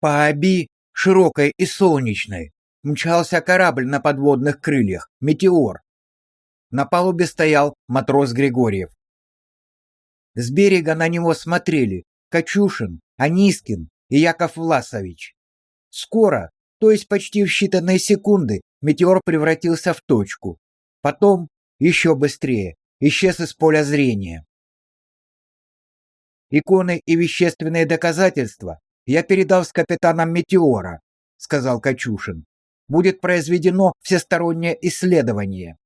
По Оби, широкой и солнечной, мчался корабль на подводных крыльях «Метеор». На палубе стоял матрос Григорьев. С берега на него смотрели Качушин, Анискин и Яков Власович. Скоро, то есть почти в считанные секунды, метеор превратился в точку. Потом, еще быстрее, исчез из поля зрения. Иконы и вещественные доказательства я передал с капитаном Метеора, сказал Качушин. Будет произведено всестороннее исследование.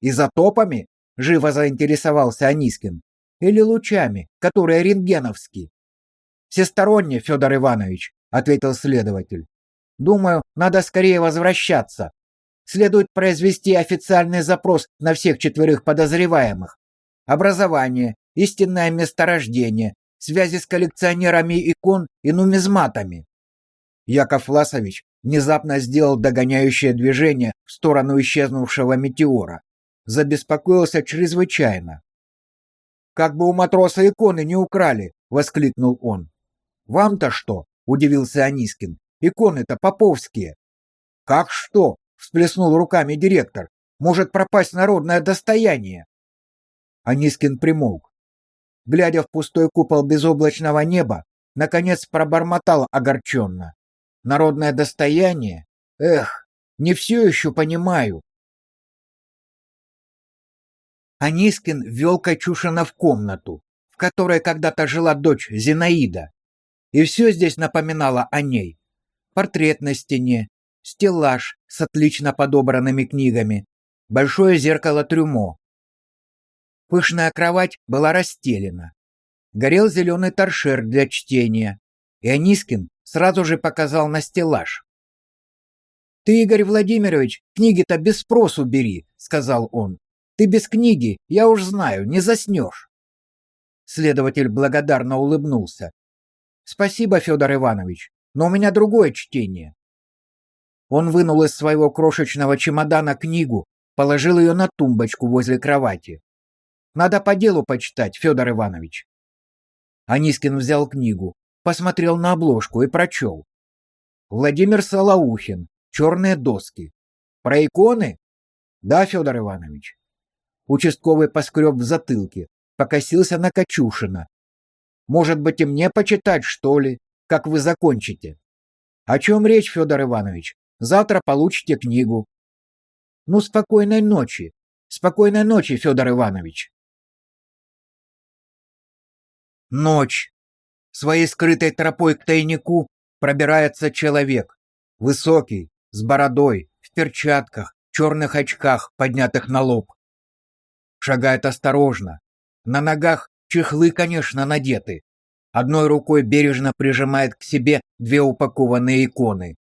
Изотопами? Живо заинтересовался Анискин. Или лучами, которые рентгеновские? Всесторонне, Федор Иванович, ответил следователь. Думаю, надо скорее возвращаться. Следует произвести официальный запрос на всех четверых подозреваемых. Образование, истинное месторождение, связи с коллекционерами икон и нумизматами. Яков Власович внезапно сделал догоняющее движение в сторону исчезнувшего метеора. Забеспокоился чрезвычайно. «Как бы у матроса иконы не украли!» — воскликнул он. «Вам-то что?» — удивился Анискин. «Иконы-то поповские». «Как что?» — всплеснул руками директор. «Может пропасть народное достояние». Анискин примолк глядя в пустой купол безоблачного неба, наконец пробормотал огорченно. Народное достояние? Эх, не все еще понимаю. Анискин ввел Качушина в комнату, в которой когда-то жила дочь Зинаида. И все здесь напоминало о ней. Портрет на стене, стеллаж с отлично подобранными книгами, большое зеркало трюмо, Пышная кровать была расстелена. Горел зеленый торшер для чтения, и Анискин сразу же показал на стеллаж. «Ты, Игорь Владимирович, книги-то без спросу бери», — сказал он. «Ты без книги, я уж знаю, не заснешь». Следователь благодарно улыбнулся. «Спасибо, Федор Иванович, но у меня другое чтение». Он вынул из своего крошечного чемодана книгу, положил ее на тумбочку возле кровати. Надо по делу почитать, Федор Иванович. Анискин взял книгу, посмотрел на обложку и прочел. Владимир Солоухин. Черные доски. Про иконы? Да, Федор Иванович. Участковый поскреб в затылке, покосился на Качушина. Может быть, и мне почитать, что ли, как вы закончите? О чем речь, Федор Иванович? Завтра получите книгу. Ну, спокойной ночи. Спокойной ночи, Федор Иванович. Ночь. Своей скрытой тропой к тайнику пробирается человек. Высокий, с бородой, в перчатках, черных очках, поднятых на лоб. Шагает осторожно. На ногах чехлы, конечно, надеты. Одной рукой бережно прижимает к себе две упакованные иконы.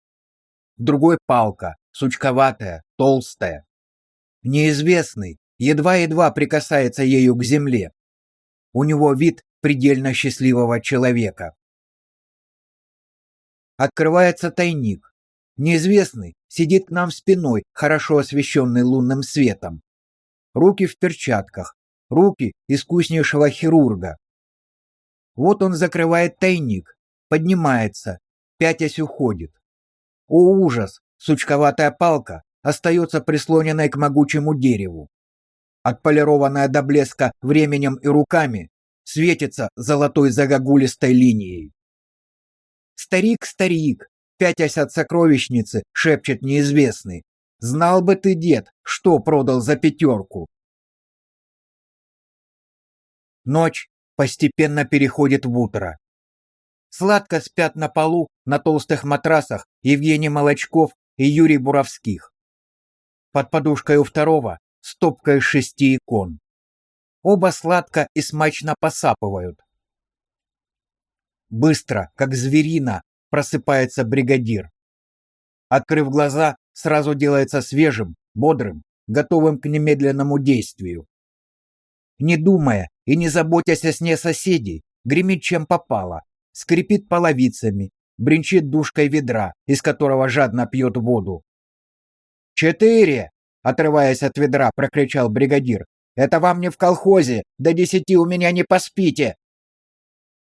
Другой палка, сучковатая, толстая. Неизвестный едва-едва прикасается ею к земле. У него вид предельно счастливого человека. Открывается тайник. Неизвестный сидит к нам спиной, хорошо освещенный лунным светом. Руки в перчатках, руки искуснейшего хирурга. Вот он закрывает тайник, поднимается, пятясь уходит. О ужас! Сучковатая палка остается прислоненной к могучему дереву. Отполированная до блеска временем и руками, светится золотой загогулистой линией. «Старик, старик!» — пятясь от сокровищницы, шепчет неизвестный. «Знал бы ты, дед, что продал за пятерку!» Ночь постепенно переходит в утро. Сладко спят на полу на толстых матрасах Евгений Молочков и Юрий Буровских. Под подушкой у второго стопка из шести икон. Оба сладко и смачно посапывают. Быстро, как зверина, просыпается бригадир. Открыв глаза, сразу делается свежим, бодрым, готовым к немедленному действию. Не думая и не заботясь о сне соседей, гремит чем попало, скрипит половицами, бренчит душкой ведра, из которого жадно пьет воду. «Четыре!» — отрываясь от ведра, прокричал бригадир. Это вам не в колхозе. До десяти у меня не поспите.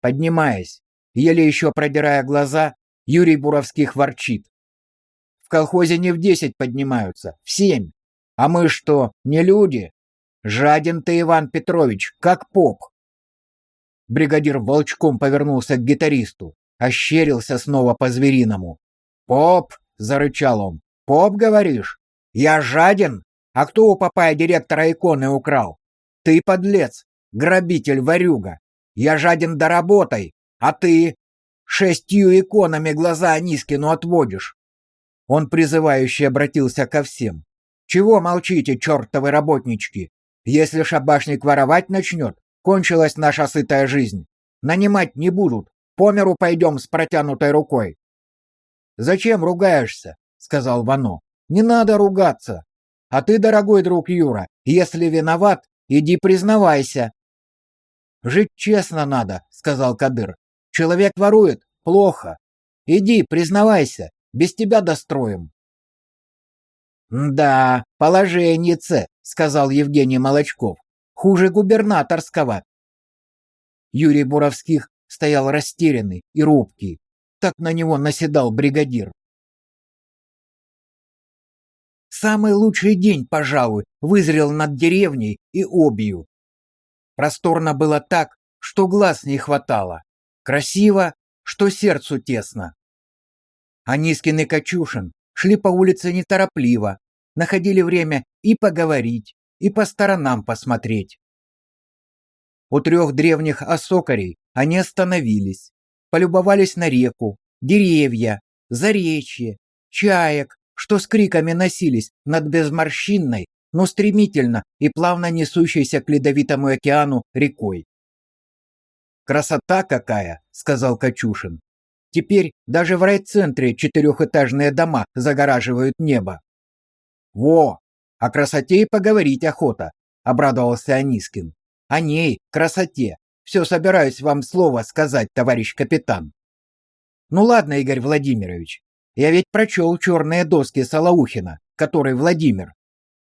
Поднимаясь, еле еще продирая глаза, Юрий Буровских ворчит. В колхозе не в десять поднимаются, в семь. А мы что, не люди? Жаден ты, Иван Петрович, как поп. Бригадир волчком повернулся к гитаристу, ощерился снова по-звериному. «Поп!» — зарычал он. «Поп, говоришь? Я жаден? А кто у папая директора иконы украл? Ты, подлец, грабитель-ворюга. Я жаден до работой, а ты шестью иконами глаза Анискину отводишь. Он призывающе обратился ко всем. Чего молчите, чертовы работнички? Если шабашник воровать начнет, кончилась наша сытая жизнь. Нанимать не будут, по миру пойдем с протянутой рукой. Зачем ругаешься? сказал Вано. Не надо ругаться. А ты, дорогой друг Юра, если виноват, иди признавайся. Жить честно надо, сказал Кадыр. Человек ворует плохо. Иди, признавайся, без тебя достроим. Да, положеннице, сказал Евгений Молочков. Хуже губернаторского. Юрий Буровских стоял растерянный и робкий. Так на него наседал бригадир. Самый лучший день, пожалуй, вызрел над деревней и обью. Просторно было так, что глаз не хватало. Красиво, что сердцу тесно. Анискин и Качушин шли по улице неторопливо, находили время и поговорить, и по сторонам посмотреть. У трех древних осокарей они остановились, полюбовались на реку, деревья, заречье, чаек, что с криками носились над безморщинной, но стремительно и плавно несущейся к ледовитому океану рекой. «Красота какая!» — сказал Качушин. «Теперь даже в райцентре четырехэтажные дома загораживают небо». «Во! О красоте и поговорить охота!» — обрадовался Анискин. «О ней, красоте! Все собираюсь вам слово сказать, товарищ капитан». «Ну ладно, Игорь Владимирович, я ведь прочел черные доски Салаухина, который Владимир.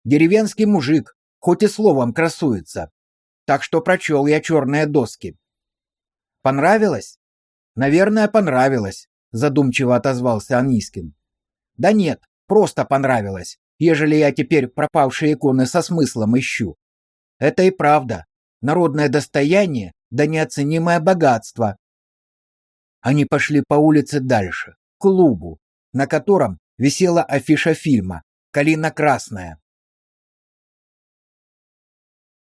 Деревенский мужик, хоть и словом красуется. Так что прочел я черные доски. Понравилось? Наверное, понравилось, задумчиво отозвался Анискин. Да нет, просто понравилось, ежели я теперь пропавшие иконы со смыслом ищу. Это и правда. Народное достояние да неоценимое богатство. Они пошли по улице дальше, к клубу, на котором висела афиша фильма «Калина красная».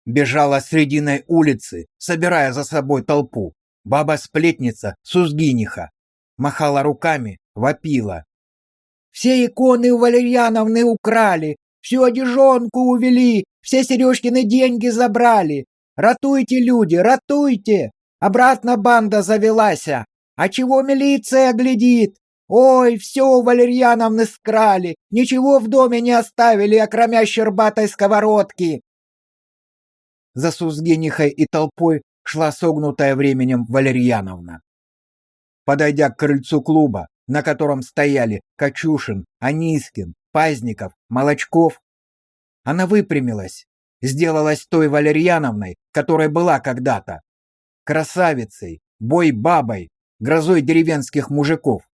Бежала срединой улицы, собирая за собой толпу. Баба-сплетница Сузгиниха. Махала руками, вопила. «Все иконы у Валерьяновны украли, всю одежонку увели, все Сережкины деньги забрали. Ратуйте, люди, ратуйте! Обратно банда завелась. А чего милиция глядит? Ой, все у Валерьяновны скрали, ничего в доме не оставили, окромя щербатой сковородки. За Сузгенихой и толпой шла согнутая временем Валерьяновна. Подойдя к крыльцу клуба, на котором стояли Качушин, Анискин, Пазников, Молочков, она выпрямилась, сделалась той Валерьяновной, которой была когда-то. Красавицей, бой-бабой, грозой деревенских мужиков.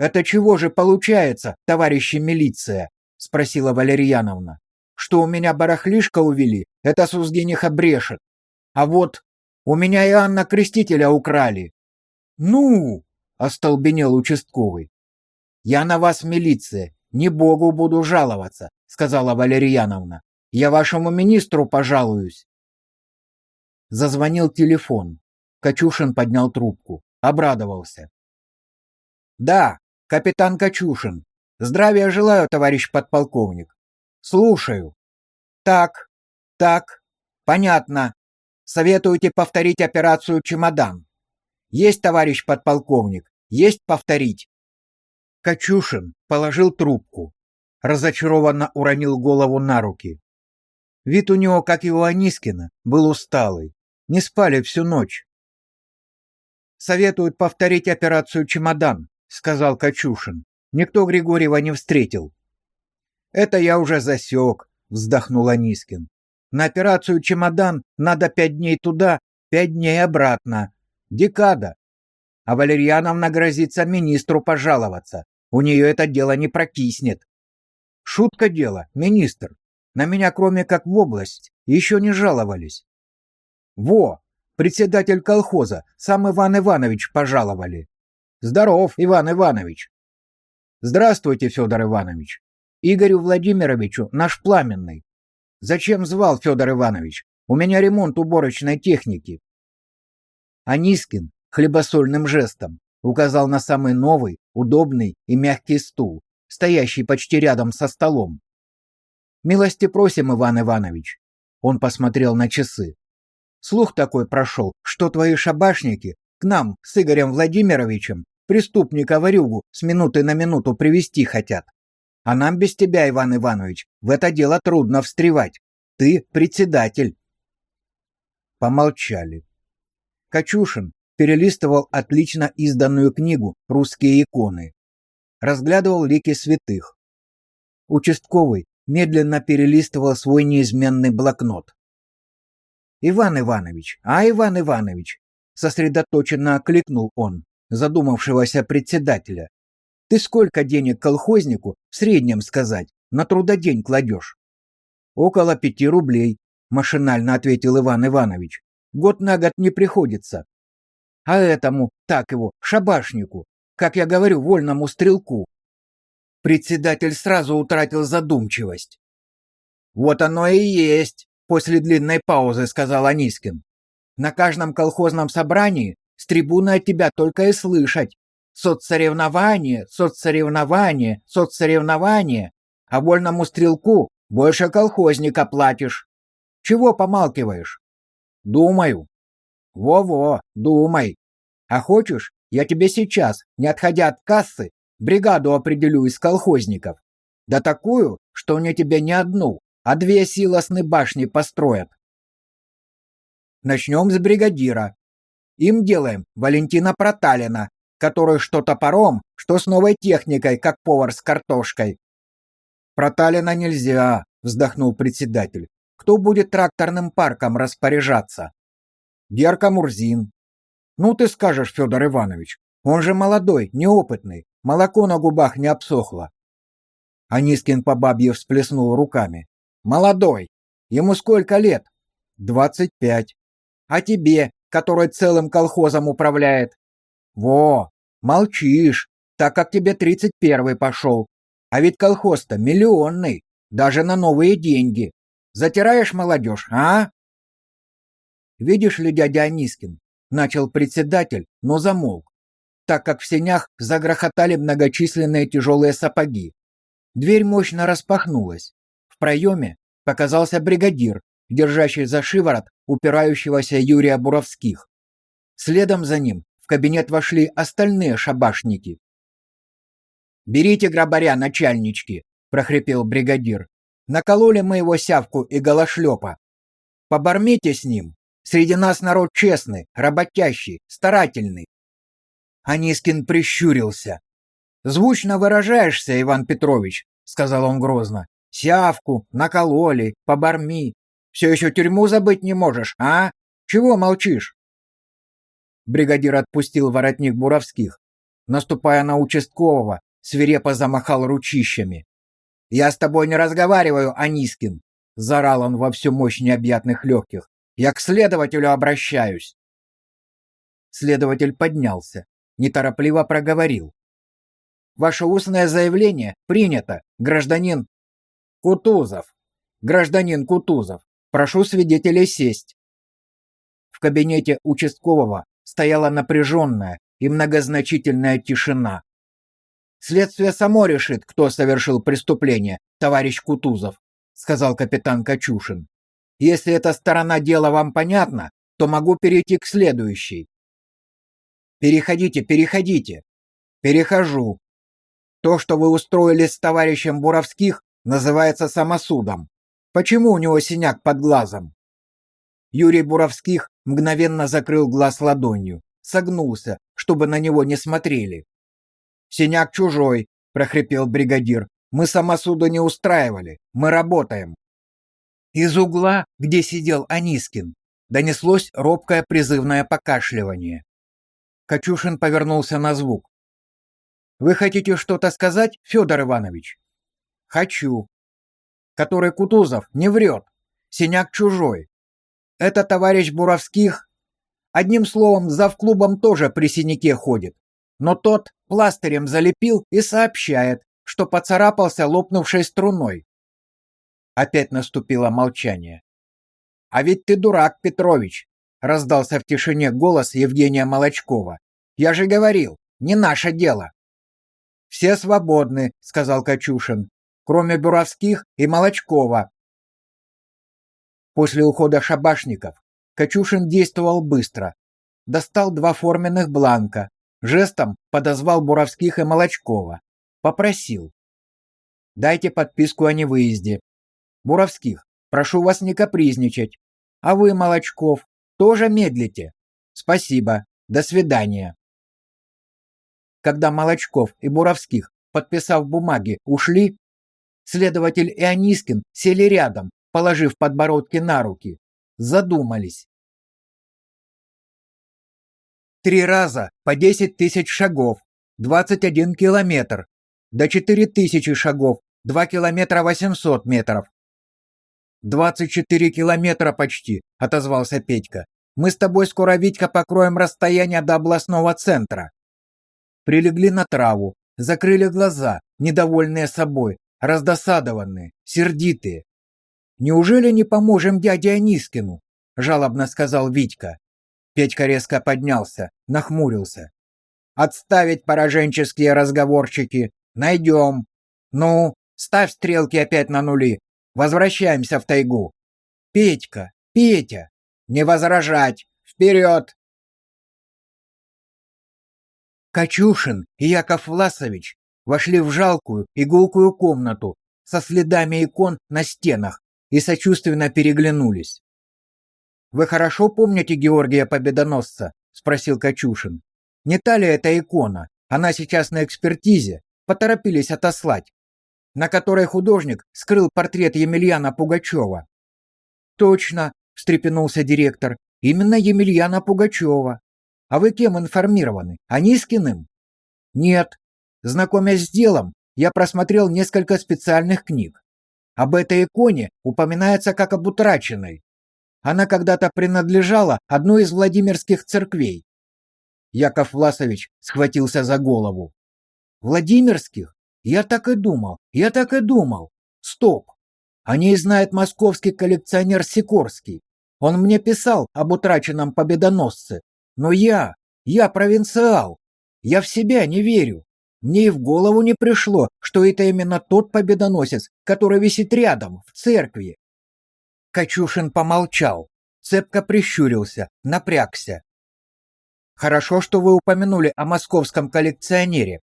«Это чего же получается, товарищи милиция?» — спросила Валерьяновна. «Что у меня барахлишко увели, это Сузгиниха брешет. А вот у меня и Анна Крестителя украли». «Ну!» — остолбенел участковый. «Я на вас, милиция, не Богу буду жаловаться», — сказала Валерьяновна. «Я вашему министру пожалуюсь». Зазвонил телефон. Качушин поднял трубку. Обрадовался. «Да, Капитан Качушин. Здравия желаю, товарищ подполковник. Слушаю. Так, так, понятно. Советуете повторить операцию «Чемодан». Есть, товарищ подполковник, есть повторить. Качушин положил трубку. Разочарованно уронил голову на руки. Вид у него, как и у Анискина, был усталый. Не спали всю ночь. Советуют повторить операцию «Чемодан», сказал Качушин. Никто Григорьева не встретил. Это я уже засек, вздохнул Анискин. На операцию «Чемодан» надо пять дней туда, пять дней обратно. Декада. а Валерьяновна грозится министру пожаловаться. У нее это дело не прокиснет. Шутка дело, министр. На меня, кроме как в область, еще не жаловались. Во, председатель колхоза, сам Иван Иванович пожаловали. Здоров, Иван Иванович. Здравствуйте, Федор Иванович. Игорю Владимировичу наш пламенный. Зачем звал, Федор Иванович? У меня ремонт уборочной техники. Анискин хлебосольным жестом указал на самый новый, удобный и мягкий стул, стоящий почти рядом со столом. «Милости просим, Иван Иванович!» Он посмотрел на часы. «Слух такой прошел, что твои шабашники к нам с Игорем Владимировичем преступника-ворюгу с минуты на минуту привести хотят. А нам без тебя, Иван Иванович, в это дело трудно встревать. Ты председатель». Помолчали. Качушин перелистывал отлично изданную книгу «Русские иконы». Разглядывал лики святых. Участковый медленно перелистывал свой неизменный блокнот. «Иван Иванович, а Иван Иванович!» Сосредоточенно окликнул он, задумавшегося председателя. «Ты сколько денег колхознику, в среднем сказать, на трудодень кладешь?» «Около пяти рублей», — машинально ответил Иван Иванович. «Год на год не приходится а этому, так его, шабашнику, как я говорю, вольному стрелку. Председатель сразу утратил задумчивость. «Вот оно и есть», — после длинной паузы сказал Анискин. «На каждом колхозном собрании с трибуны от тебя только и слышать. Соцсоревнование, соцсоревнование, соцсоревнование, а вольному стрелку больше колхозника платишь. Чего помалкиваешь?» «Думаю», во-во, думай. А хочешь, я тебе сейчас, не отходя от кассы, бригаду определю из колхозников. Да такую, что они тебе не одну, а две силосные башни построят. Начнем с бригадира. Им делаем Валентина Проталина, который что топором, что с новой техникой, как повар с картошкой. Проталина нельзя, вздохнул председатель. Кто будет тракторным парком распоряжаться? Герка Мурзин. Ну ты скажешь, Федор Иванович, он же молодой, неопытный, молоко на губах не обсохло. Анискин по бабье всплеснул руками. Молодой. Ему сколько лет? Двадцать пять. А тебе, который целым колхозом управляет? Во, молчишь, так как тебе тридцать первый пошел. А ведь колхоз-то миллионный, даже на новые деньги. Затираешь молодежь, а? Видишь ли, дядя Анискин, начал председатель, но замолк, так как в сенях загрохотали многочисленные тяжелые сапоги. Дверь мощно распахнулась. В проеме показался бригадир, держащий за шиворот упирающегося Юрия Буровских. Следом за ним в кабинет вошли остальные шабашники. «Берите грабаря, начальнички!» — прохрипел бригадир. «Накололи мы его сявку и голошлепа. Побормите с ним, Среди нас народ честный, работящий, старательный. Анискин прищурился. «Звучно выражаешься, Иван Петрович», — сказал он грозно. «Сявку, накололи, поборми. Все еще тюрьму забыть не можешь, а? Чего молчишь?» Бригадир отпустил воротник Буровских. Наступая на участкового, свирепо замахал ручищами. «Я с тобой не разговариваю, Анискин!» — заорал он во всю мощь необъятных легких. Я к следователю обращаюсь. Следователь поднялся, неторопливо проговорил. Ваше устное заявление принято, гражданин Кутузов. Гражданин Кутузов, прошу свидетелей сесть. В кабинете участкового стояла напряженная и многозначительная тишина. Следствие само решит, кто совершил преступление, товарищ Кутузов, сказал капитан Качушин. Если эта сторона дела вам понятна, то могу перейти к следующей. Переходите, переходите. Перехожу. То, что вы устроили с товарищем Буровских, называется самосудом. Почему у него синяк под глазом? Юрий Буровских мгновенно закрыл глаз ладонью, согнулся, чтобы на него не смотрели. «Синяк чужой», — прохрипел бригадир. «Мы самосуда не устраивали. Мы работаем». Из угла, где сидел Анискин, донеслось робкое призывное покашливание. Качушин повернулся на звук. «Вы хотите что-то сказать, Федор Иванович?» «Хочу». «Который Кутузов не врет. Синяк чужой. Это товарищ Буровских. Одним словом, зав клубом тоже при синяке ходит. Но тот пластырем залепил и сообщает, что поцарапался лопнувшей струной. Опять наступило молчание. «А ведь ты дурак, Петрович!» — раздался в тишине голос Евгения Молочкова. «Я же говорил, не наше дело!» «Все свободны», — сказал Качушин, «кроме Буровских и Молочкова». После ухода шабашников Качушин действовал быстро. Достал два форменных бланка, жестом подозвал Буровских и Молочкова. Попросил. «Дайте подписку о невыезде. Буровских, прошу вас не капризничать. А вы, Молочков, тоже медлите? Спасибо. До свидания». Когда Молочков и Буровских, подписав бумаги, ушли, следователь и сели рядом, положив подбородки на руки, задумались. Три раза по десять тысяч шагов, двадцать один километр, до четыре тысячи шагов, два километра восемьсот метров. «Двадцать четыре километра почти», — отозвался Петька. «Мы с тобой скоро, Витька, покроем расстояние до областного центра». Прилегли на траву, закрыли глаза, недовольные собой, раздосадованные, сердитые. «Неужели не поможем дяде Анискину?» — жалобно сказал Витька. Петька резко поднялся, нахмурился. «Отставить пораженческие разговорчики! Найдем! Ну, ставь стрелки опять на нули! Возвращаемся в тайгу!» «Петька! Петя! Не возражать! Вперед!» Качушин и Яков Власович вошли в жалкую и гулкую комнату со следами икон на стенах и сочувственно переглянулись. «Вы хорошо помните Георгия Победоносца?» — спросил Качушин. «Не та ли эта икона? Она сейчас на экспертизе. Поторопились отослать. На которой художник скрыл портрет Емельяна Пугачева». «Точно», — встрепенулся директор. «Именно Емельяна Пугачева. А вы кем информированы? Анискиным?» «Нет. Знакомясь с делом, я просмотрел несколько специальных книг. Об этой иконе упоминается как об утраченной. Она когда-то принадлежала одной из Владимирских церквей. Яков Власович схватился за голову. Владимирских? Я так и думал, я так и думал. Стоп. О ней знает московский коллекционер Сикорский. Он мне писал об утраченном победоносце. Но я, я провинциал. Я в себя не верю. Мне и в голову не пришло, что это именно тот победоносец, который висит рядом, в церкви. Качушин помолчал, цепко прищурился, напрягся. Хорошо, что вы упомянули о московском коллекционере.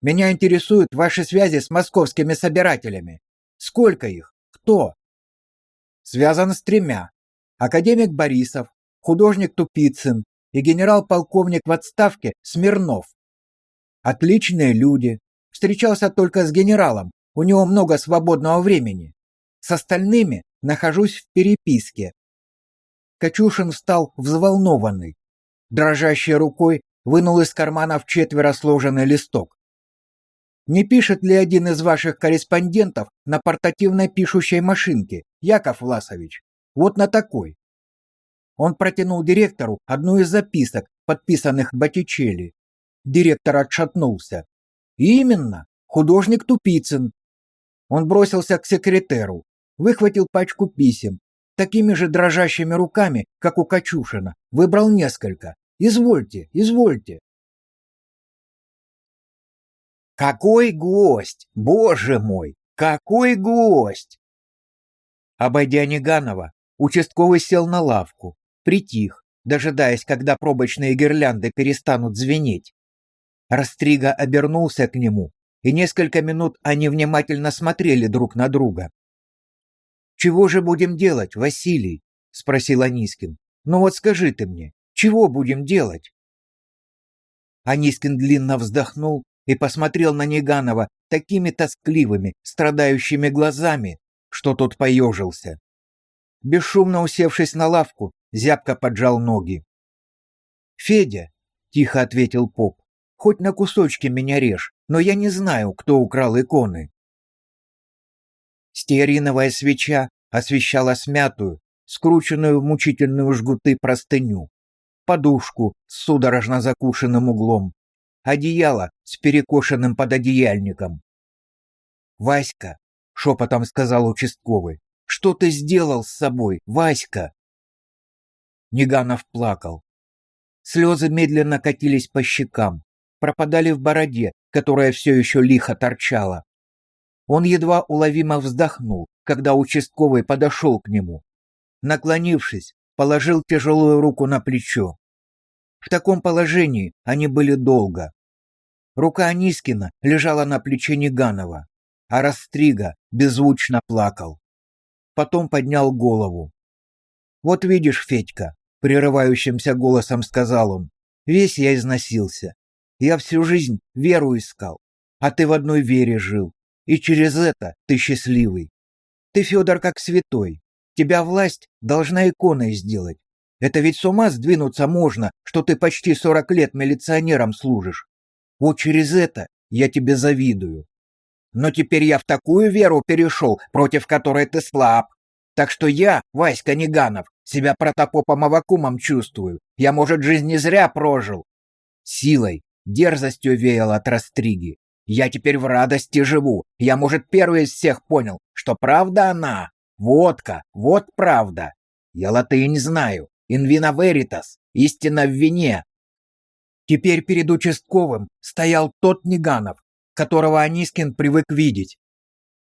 Меня интересуют ваши связи с московскими собирателями. Сколько их? Кто? Связан с тремя. Академик Борисов, художник Тупицын и генерал-полковник в отставке Смирнов. Отличные люди. Встречался только с генералом, у него много свободного времени. С остальными нахожусь в переписке. Качушин встал взволнованный. Дрожащей рукой вынул из кармана в четверо сложенный листок. Не пишет ли один из ваших корреспондентов на портативной пишущей машинке, Яков Власович? Вот на такой. Он протянул директору одну из записок, подписанных Боттичелли. Директор отшатнулся. «Именно! Художник Тупицын!» Он бросился к секретеру, выхватил пачку писем, такими же дрожащими руками, как у Качушина, выбрал несколько. «Извольте, извольте!» «Какой гость! Боже мой! Какой гость!» Обойдя Неганова, участковый сел на лавку, притих, дожидаясь, когда пробочные гирлянды перестанут звенеть. Растрига обернулся к нему, и несколько минут они внимательно смотрели друг на друга. «Чего же будем делать, Василий?» — спросил Анискин. «Ну вот скажи ты мне, чего будем делать?» Анискин длинно вздохнул и посмотрел на Неганова такими тоскливыми, страдающими глазами, что тот поежился. Бесшумно усевшись на лавку, зябко поджал ноги. «Федя, тихо ответил поп. Хоть на кусочки меня режь, но я не знаю, кто украл иконы. Стеариновая свеча освещала смятую, скрученную в мучительные жгуты простыню, подушку с судорожно закушенным углом, одеяло с перекошенным пододеяльником. «Васька», — шепотом сказал участковый, — «что ты сделал с собой, Васька?» Неганов плакал. Слезы медленно катились по щекам, пропадали в бороде, которая все еще лихо торчала. Он едва уловимо вздохнул, когда участковый подошел к нему. Наклонившись, положил тяжелую руку на плечо. В таком положении они были долго. Рука Анискина лежала на плече Неганова, а Растрига беззвучно плакал. Потом поднял голову. «Вот видишь, Федька», — прерывающимся голосом сказал он, — «весь я износился. Я всю жизнь веру искал, а ты в одной вере жил, и через это ты счастливый. Ты, Федор, как святой. Тебя власть должна иконой сделать. Это ведь с ума сдвинуться можно, что ты почти сорок лет милиционером служишь. Вот через это я тебе завидую. Но теперь я в такую веру перешел, против которой ты слаб. Так что я, Васька Неганов, себя протопопом Авакумом чувствую. Я, может, жизнь не зря прожил. Силой, дерзостью веял от Растриги. Я теперь в радости живу. Я, может, первый из всех понял, что правда она. Водка, вот правда. Я латынь знаю. Инвина веритас, истина в вине. Теперь перед участковым стоял тот Неганов, которого Анискин привык видеть.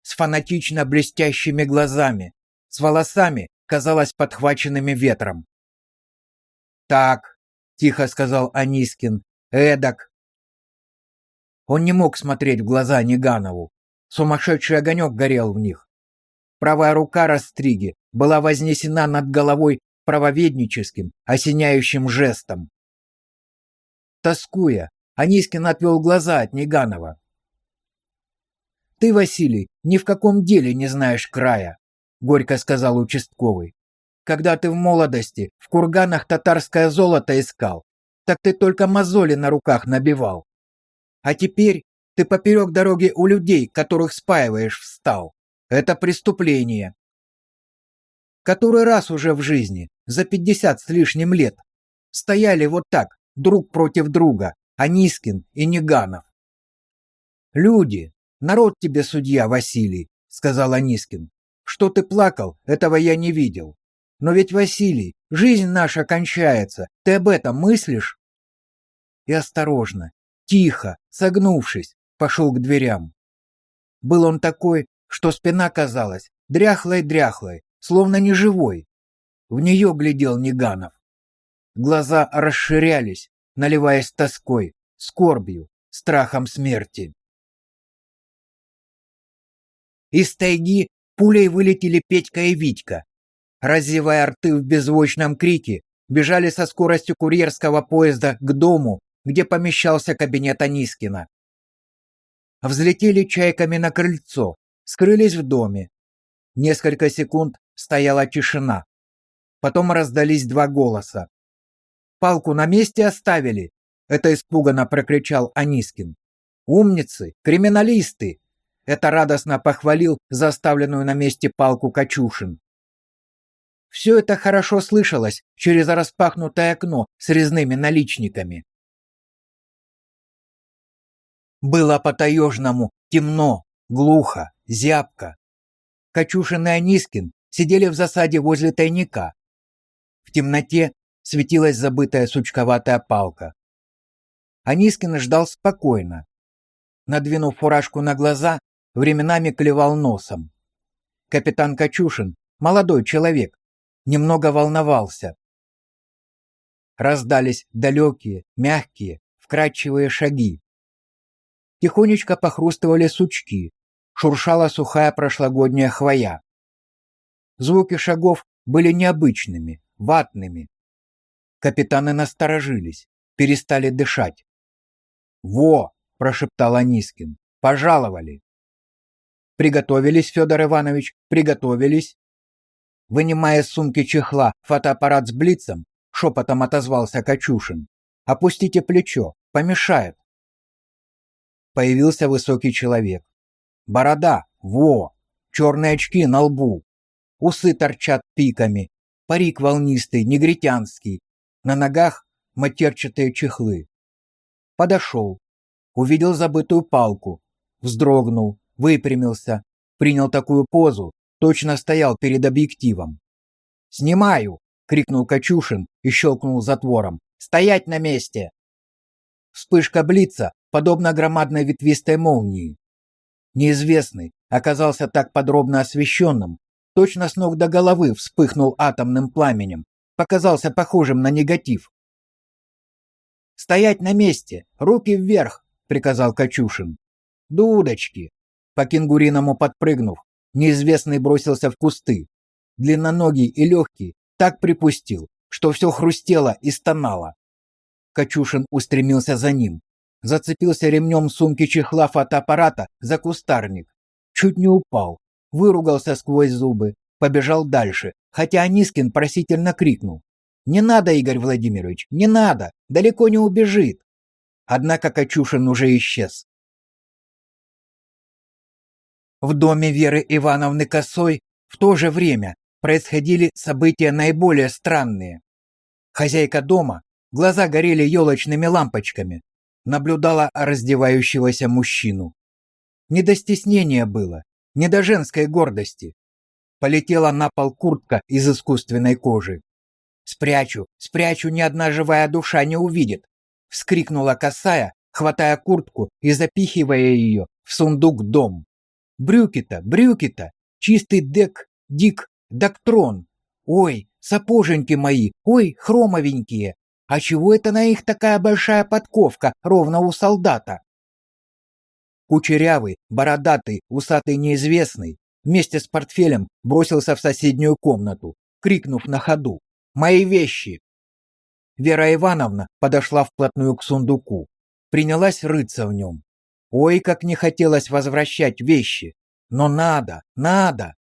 С фанатично блестящими глазами, с волосами, казалось, подхваченными ветром. «Так», — тихо сказал Анискин, — «эдак, он не мог смотреть в глаза Неганову. Сумасшедший огонек горел в них. Правая рука Растриги была вознесена над головой правоведническим, осеняющим жестом. Тоскуя, Анискин отвел глаза от Неганова. «Ты, Василий, ни в каком деле не знаешь края», — горько сказал участковый. «Когда ты в молодости в курганах татарское золото искал, так ты только мозоли на руках набивал. А теперь ты поперек дороги у людей, которых спаиваешь, встал. Это преступление. Который раз уже в жизни, за пятьдесят с лишним лет, стояли вот так, друг против друга, Анискин и Неганов. «Люди, народ тебе судья, Василий», — сказал Анискин. «Что ты плакал, этого я не видел. Но ведь, Василий, жизнь наша кончается, ты об этом мыслишь?» И осторожно, тихо, согнувшись, пошел к дверям. Был он такой, что спина казалась дряхлой-дряхлой, словно неживой. В нее глядел Неганов. Глаза расширялись, наливаясь тоской, скорбью, страхом смерти. Из тайги пулей вылетели Петька и Витька. Разевая рты в беззвучном крике, бежали со скоростью курьерского поезда к дому, где помещался кабинет Анискина. Взлетели чайками на крыльцо, скрылись в доме. Несколько секунд стояла тишина. Потом раздались два голоса. «Палку на месте оставили!» — это испуганно прокричал Анискин. «Умницы! Криминалисты!» — это радостно похвалил заставленную на месте палку Качушин. Все это хорошо слышалось через распахнутое окно с резными наличниками. Было по-таежному темно, глухо, зябко. Качушин и Анискин сидели в засаде возле тайника. В темноте светилась забытая сучковатая палка. Анискин ждал спокойно. Надвинув фуражку на глаза, временами клевал носом. Капитан Качушин, молодой человек, немного волновался. Раздались далекие, мягкие, вкрадчивые шаги. Тихонечко похрустывали сучки, шуршала сухая прошлогодняя хвоя. Звуки шагов были необычными, ватными. Капитаны насторожились, перестали дышать. «Во!» — прошептал Анискин. «Пожаловали!» «Приготовились, Федор Иванович, приготовились!» Вынимая из сумки чехла фотоаппарат с блицем, шепотом отозвался Качушин. Опустите плечо, помешает. Появился высокий человек. Борода, во, черные очки на лбу, усы торчат пиками, парик волнистый, негритянский, на ногах матерчатые чехлы. Подошел, увидел забытую палку, вздрогнул, выпрямился, принял такую позу, точно стоял перед объективом. «Снимаю!» — крикнул Качушин и щелкнул затвором. «Стоять на месте!» Вспышка блица, подобно громадной ветвистой молнии. Неизвестный оказался так подробно освещенным, точно с ног до головы вспыхнул атомным пламенем, показался похожим на негатив. «Стоять на месте! Руки вверх!» — приказал Качушин. «Дудочки!» По кенгуриному подпрыгнув, неизвестный бросился в кусты. Длинноногий и легкий так припустил, что все хрустело и стонало. Качушин устремился за ним. Зацепился ремнем сумки чехла фотоаппарата за кустарник. Чуть не упал, выругался сквозь зубы, побежал дальше, хотя Анискин просительно крикнул. «Не надо, Игорь Владимирович, не надо, далеко не убежит!» Однако Качушин уже исчез. В доме Веры Ивановны Косой в то же время происходили события наиболее странные. Хозяйка дома, глаза горели елочными лампочками, наблюдала раздевающегося мужчину. Не до стеснения было, не до женской гордости. Полетела на пол куртка из искусственной кожи. «Спрячу, спрячу, ни одна живая душа не увидит!» — вскрикнула косая, хватая куртку и запихивая ее в сундук дом. «Брюки-то, брюки-то! Чистый дек, дик, доктрон! Ой, сапоженьки мои, ой, хромовенькие! А чего это на их такая большая подковка ровно у солдата?» Кучерявый, бородатый, усатый неизвестный вместе с портфелем бросился в соседнюю комнату, крикнув на ходу «Мои вещи!». Вера Ивановна подошла вплотную к сундуку, принялась рыться в нем. Ой, как не хотелось возвращать вещи, но надо, надо.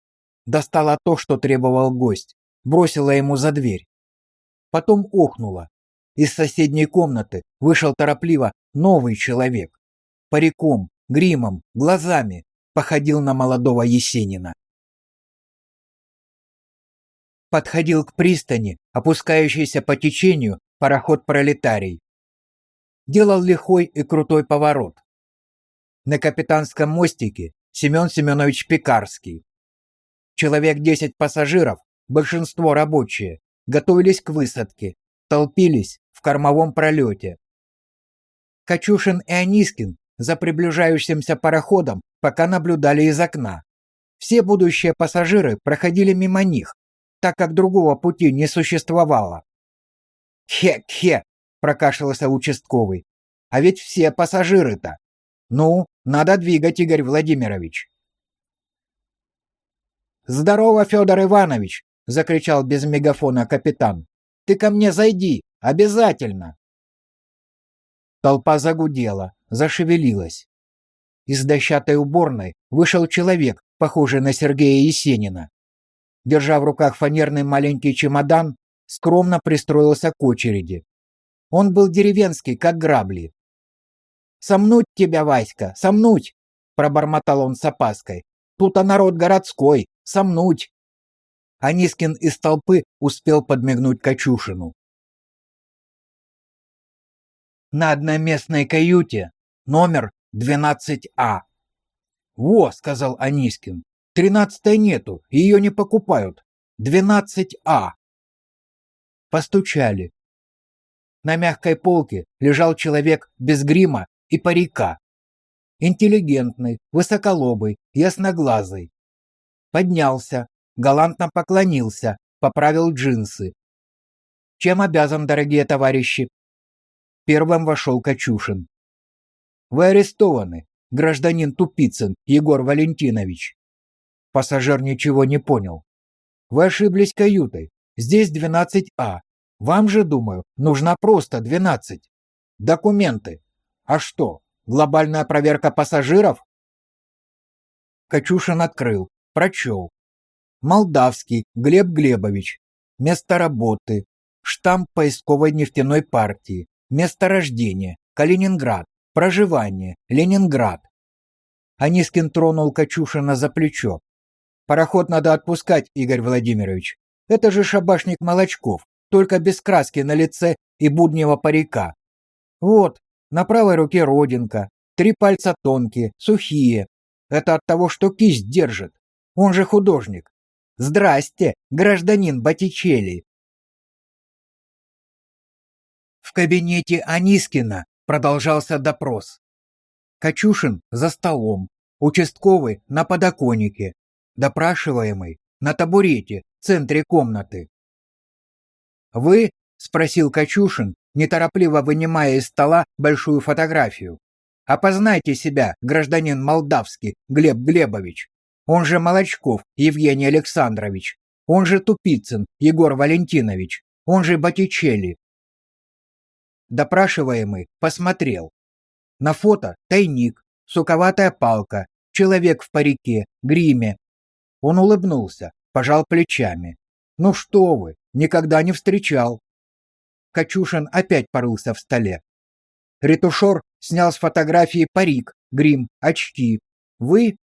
Достала то, что требовал гость, бросила ему за дверь. Потом охнула. Из соседней комнаты вышел торопливо новый человек. Париком, гримом, глазами походил на молодого Есенина. Подходил к пристани, опускающийся по течению пароход «Пролетарий». Делал лихой и крутой поворот. На капитанском мостике Семен Семенович Пекарский. Человек десять пассажиров, большинство рабочие, готовились к высадке, толпились в кормовом пролете. Качушин и Анискин за приближающимся пароходом пока наблюдали из окна. Все будущие пассажиры проходили мимо них, так как другого пути не существовало. «Хе-хе!» – прокашлялся участковый. «А ведь все пассажиры-то! Ну, надо двигать, Игорь Владимирович!» «Здорово, Федор Иванович!» – закричал без мегафона капитан. «Ты ко мне зайди! Обязательно!» Толпа загудела, зашевелилась. Из дощатой уборной вышел человек, похожий на Сергея Есенина. Держа в руках фанерный маленький чемодан, скромно пристроился к очереди. Он был деревенский, как грабли. «Сомнуть тебя, Васька, сомнуть!» — пробормотал он с опаской. «Тут-то народ городской, сомнуть!» Анискин из толпы успел подмигнуть Качушину. На одноместной каюте номер 12А. «Во», — сказал Анискин, — «тринадцатой нету, ее не покупают. 12А». Постучали. На мягкой полке лежал человек без грима и парика. Интеллигентный, высоколобый, ясноглазый. Поднялся, галантно поклонился, поправил джинсы. «Чем обязан, дорогие товарищи?» Первым вошел Качушин. «Вы арестованы, гражданин Тупицын Егор Валентинович». Пассажир ничего не понял. «Вы ошиблись каютой. Здесь 12А. Вам же, думаю, нужна просто 12. Документы. А что, глобальная проверка пассажиров?» Качушин открыл, прочел. Молдавский Глеб Глебович. Место работы. Штамп поисковой нефтяной партии. Место рождения – Калининград. Проживание – Ленинград. Анискин тронул Качушина за плечо. «Пароход надо отпускать, Игорь Владимирович. Это же шабашник Молочков, только без краски на лице и буднего парика. Вот, на правой руке родинка, три пальца тонкие, сухие. Это от того, что кисть держит. Он же художник. Здрасте, гражданин Боттичелли. В кабинете Анискина продолжался допрос. Качушин за столом, участковый на подоконнике, допрашиваемый на табурете в центре комнаты. «Вы?» — спросил Качушин, неторопливо вынимая из стола большую фотографию. «Опознайте себя, гражданин молдавский Глеб Глебович. Он же Молочков Евгений Александрович. Он же Тупицын Егор Валентинович. Он же Боттичелли. Допрашиваемый посмотрел. На фото тайник, суковатая палка, человек в парике, гриме. Он улыбнулся, пожал плечами. «Ну что вы, никогда не встречал». Качушин опять порылся в столе. Ретушер снял с фотографии парик, грим, очки. «Вы?»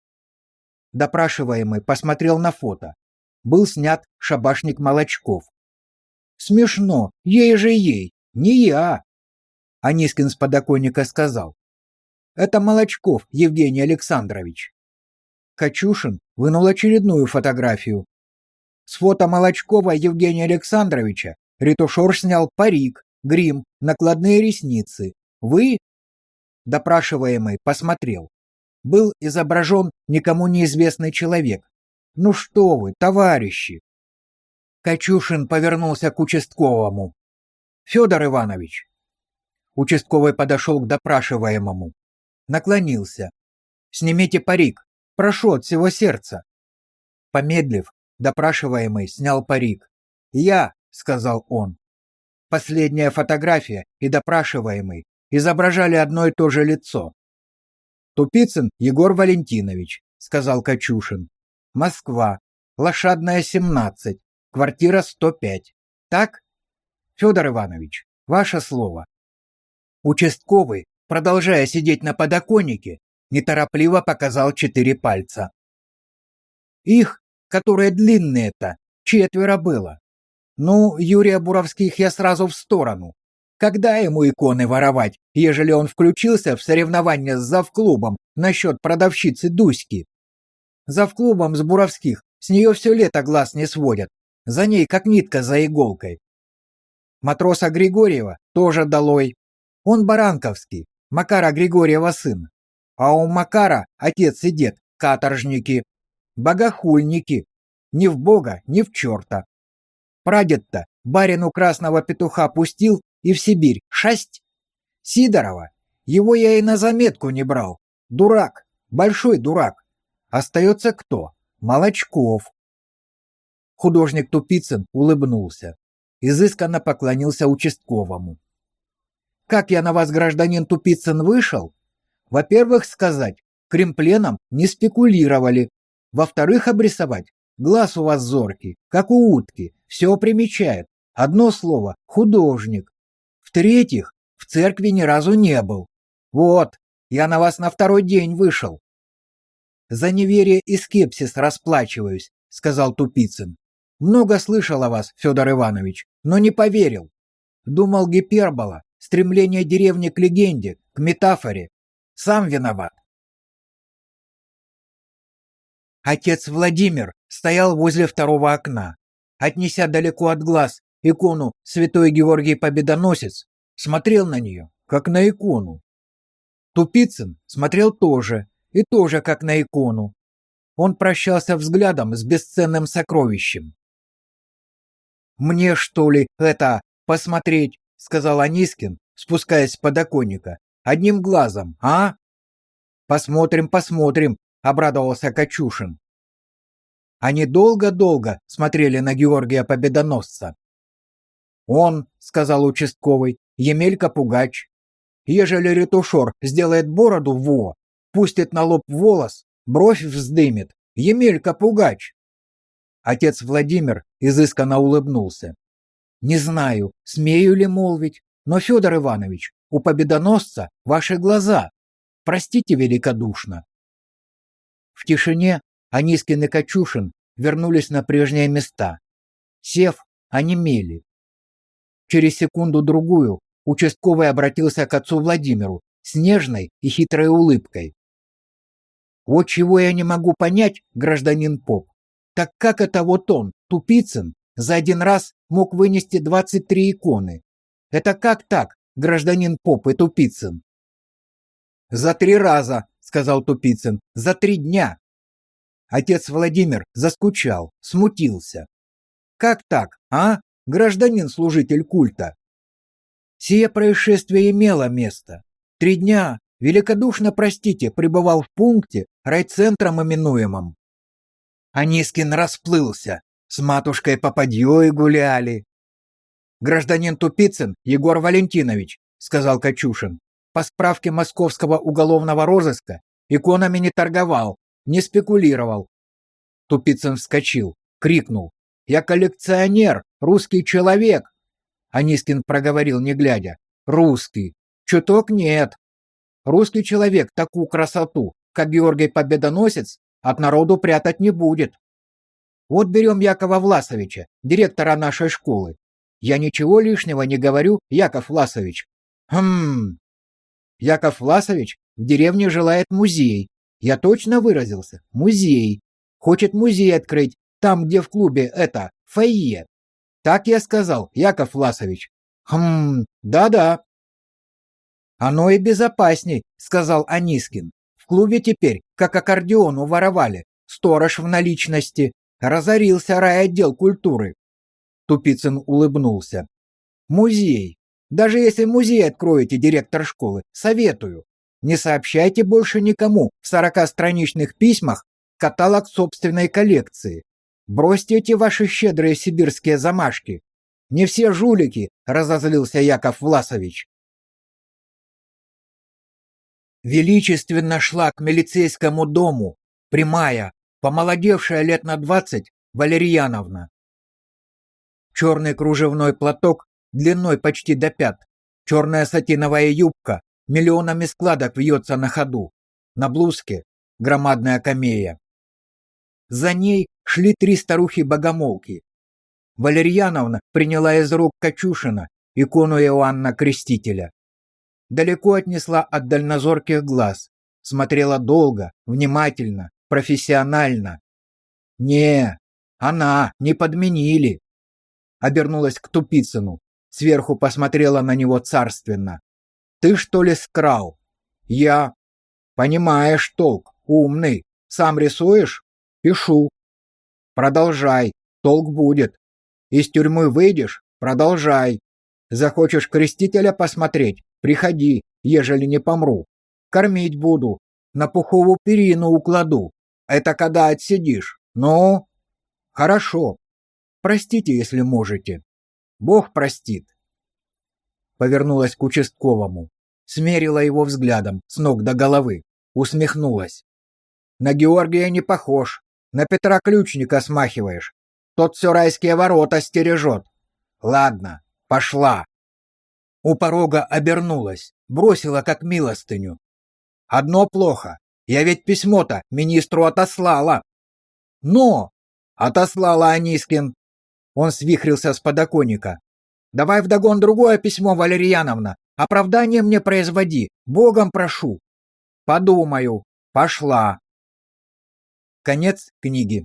Допрашиваемый посмотрел на фото. Был снят шабашник Молочков. «Смешно, ей же ей, не я!» Анискин с подоконника сказал. «Это Молочков Евгений Александрович». Качушин вынул очередную фотографию. С фото Молочкова Евгения Александровича ретушер снял парик, грим, накладные ресницы. Вы? Допрашиваемый посмотрел. Был изображен никому неизвестный человек. Ну что вы, товарищи! Качушин повернулся к участковому. Федор Иванович, Участковый подошел к допрашиваемому. Наклонился. «Снимите парик. Прошу от всего сердца». Помедлив, допрашиваемый снял парик. «Я», — сказал он. Последняя фотография и допрашиваемый изображали одно и то же лицо. «Тупицын Егор Валентинович», — сказал Качушин. «Москва. Лошадная, 17. Квартира 105. Так? Федор Иванович, ваше слово». Участковый, продолжая сидеть на подоконнике, неторопливо показал четыре пальца. Их, которые длинные-то, четверо было. Ну, Юрия Буровских я сразу в сторону. Когда ему иконы воровать, ежели он включился в соревнования с завклубом насчет продавщицы Дуськи? Завклубом с Буровских с нее все лето глаз не сводят. За ней как нитка за иголкой. Матроса Григорьева тоже долой. Он Баранковский, Макара Григорьева сын. А у Макара отец и дед каторжники, богохульники, ни в бога, ни в черта. Прадед-то барину красного петуха пустил и в Сибирь шесть. Сидорова, его я и на заметку не брал. Дурак, большой дурак. Остается кто? Молочков. Художник Тупицын улыбнулся. Изысканно поклонился участковому. Как я на вас, гражданин Тупицын, вышел? Во-первых, сказать, кремпленом не спекулировали. Во-вторых, обрисовать. Глаз у вас зоркий, как у утки, все примечает. Одно слово — художник. В-третьих, в церкви ни разу не был. Вот, я на вас на второй день вышел. За неверие и скепсис расплачиваюсь, сказал Тупицын. Много слышал о вас, Федор Иванович, но не поверил. Думал гипербола, стремление деревни к легенде, к метафоре. Сам виноват. Отец Владимир стоял возле второго окна. Отнеся далеко от глаз икону Святой Георгий Победоносец, смотрел на нее, как на икону. Тупицын смотрел тоже, и тоже как на икону. Он прощался взглядом с бесценным сокровищем. «Мне, что ли, это посмотреть — сказал Анискин, спускаясь с подоконника. «Одним глазом, а?» «Посмотрим, посмотрим», — обрадовался Качушин. Они долго-долго смотрели на Георгия Победоносца. «Он», — сказал участковый, — «Емелька Пугач. Ежели ретушер сделает бороду во, пустит на лоб волос, бровь вздымет, Емелька Пугач». Отец Владимир изысканно улыбнулся. Не знаю, смею ли молвить, Но, Федор Иванович, у победоносца ваши глаза. Простите великодушно. В тишине Анискин и Качушин вернулись на прежние места. Сев, онемели. Через секунду-другую участковый обратился к отцу Владимиру с нежной и хитрой улыбкой. «Вот чего я не могу понять, гражданин Поп, так как это вот он, Тупицын, за один раз мог вынести 23 иконы? Это как так, гражданин Поп и Тупицын?» «За три раза», — сказал Тупицын, — «за три дня». Отец Владимир заскучал, смутился. «Как так, а, гражданин-служитель культа?» Сие происшествие имело место. Три дня, великодушно простите, пребывал в пункте, райцентром именуемом. Анискин расплылся, с матушкой попадьей гуляли. «Гражданин Тупицын Егор Валентинович», — сказал Качушин, по справке московского уголовного розыска иконами не торговал, не спекулировал. Тупицын вскочил, крикнул. «Я коллекционер, русский человек!» Анискин проговорил, не глядя. «Русский. Чуток нет. Русский человек такую красоту, как Георгий Победоносец, от народу прятать не будет. Вот берем Якова Власовича, директора нашей школы. Я ничего лишнего не говорю, Яков Власович. Хм, Яков Власович в деревне желает музей. Я точно выразился. Музей. Хочет музей открыть, там, где в клубе это, фойе. Так я сказал, Яков Власович. Хм, да-да. Оно и безопасней, сказал Анискин. В клубе теперь, как аккордеон уворовали, сторож в наличности, разорился райотдел культуры. Тупицын улыбнулся. Музей. Даже если музей откроете, директор школы, советую. Не сообщайте больше никому в сорокастраничных письмах каталог собственной коллекции. Бросьте эти ваши щедрые сибирские замашки. Не все жулики, разозлился Яков Власович. Величественно шла к милицейскому дому, прямая, помолодевшая лет на двадцать, Валерьяновна. Черный кружевной платок длиной почти до пят. Черная сатиновая юбка миллионами складок вьется на ходу. На блузке громадная камея. За ней шли три старухи-богомолки. Валерьяновна приняла из рук Качушина икону Иоанна Крестителя. Далеко отнесла от дальнозорких глаз. Смотрела долго, внимательно, профессионально. Не, она, не подменили. Обернулась к Тупицыну. Сверху посмотрела на него царственно. «Ты что ли скрал?» «Я». «Понимаешь толк, умный. Сам рисуешь?» «Пишу». «Продолжай, толк будет. Из тюрьмы выйдешь? Продолжай. Захочешь крестителя посмотреть? Приходи, ежели не помру. Кормить буду, на пуховую перину укладу. Это когда отсидишь. Ну, хорошо. Простите, если можете. Бог простит. Повернулась к участковому, смерила его взглядом с ног до головы, усмехнулась. На Георгия не похож, на Петра Ключника смахиваешь. Тот все райские ворота стережет. Ладно, пошла. У порога обернулась, бросила как милостыню. Одно плохо, я ведь письмо-то министру отослала. Но! Отослала Анискин, он свихрился с подоконника. «Давай вдогон другое письмо, Валерьяновна. Оправдание мне производи. Богом прошу». «Подумаю. Пошла». Конец книги.